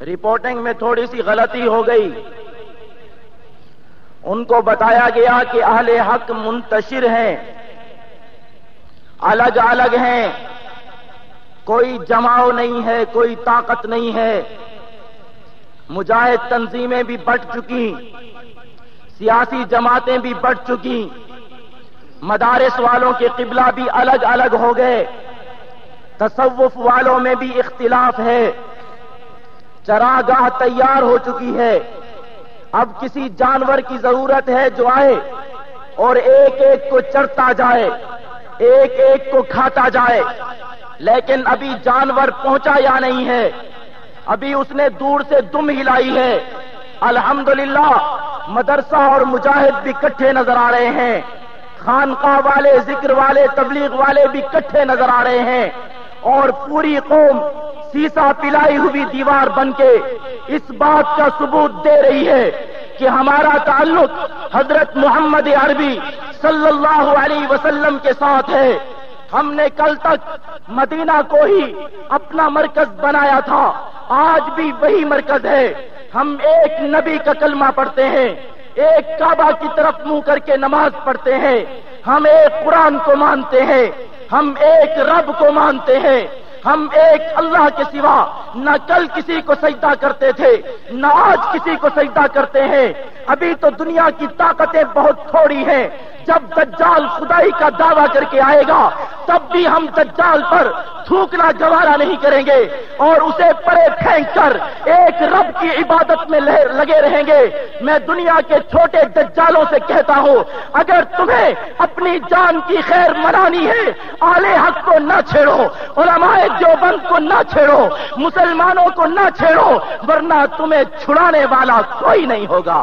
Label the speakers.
Speaker 1: Reporting میں تھوڑی سی غلطی ہو گئی۔ ان کو بتایا گیا کہ اہل حق منتشر ہیں۔ الگ الگ ہیں۔ کوئی جماؤ نہیں ہے، کوئی طاقت نہیں ہے۔ مجاہد تنظیمیں بھی بٹ چکی۔ سیاسی جماعتیں بھی بٹ چکی۔ مدارس والوں کے قبلہ بھی الگ الگ ہو گئے۔ تصوف والوں میں بھی اختلاف ہے۔ چراگاہ تیار ہو چکی ہے۔ اب کسی جانور کی ضرورت ہے جو آئے اور ایک ایک کو چرتا جائے، ایک ایک کو کھاتا جائے۔ لیکن ابھی جانور پہنچا یا نہیں ہے؟ ابھی اس نے دور سے دم ہلائی ہے۔ الحمدللہ، مدرسہ اور مجاہد بھی کٹھے نظر آ رہے ہیں۔ خانقاہ والے، ذکر والے، تبلیغ والے بھی کٹھے نظر آ رہے ہیں۔ اور پوری قوم سیسا پلائی ہوئی دیوار بن کے اس بات کا ثبوت دے رہی ہے کہ ہمارا تعلق حضرت محمد عربی صلی اللہ علیہ وسلم کے ساتھ ہے۔ ہم نے کل تک مدینہ کو ہی اپنا مرکز بنایا تھا۔ آج بھی وہی مرکز ہے۔ ہم ایک نبی کا کلمہ پڑھتے ہیں۔ ایک کعبہ کی طرف منہ کر کے نماز پڑھتے ہیں۔ ہم ایک قرآن کو مانتے ہیں۔ ہم ایک رب کو مانتے ہیں۔ ہم ایک اللہ کے سوا نہ کل کسی کو سجدہ کرتے تھے، نہ آج کسی کو سجدہ کرتے ہیں۔ ابھی تو دنیا کی طاقتیں بہت تھوڑی ہیں۔ جب دجال خدائی کا دعویٰ کر کے آئے گا، تب بھی ہم دجال پر تھوکنا گوارا نہیں کریں گے۔ اور اسے پرے پھینک کر ایک رب کی عبادت میں لگے رہیں گے۔ میں دنیا کے چھوٹے دجالوں سے کہتا ہوں، اگر تمہیں اپنی جان کی خیر منانی ہے آلے حق کو نہ چھیڑو، علماء جو بند کو نہ چھیڑو۔ مسلمانوں کو نہ چھیڑو ورنہ تمہیں چھڑانے والا کوئی نہیں ہوگا۔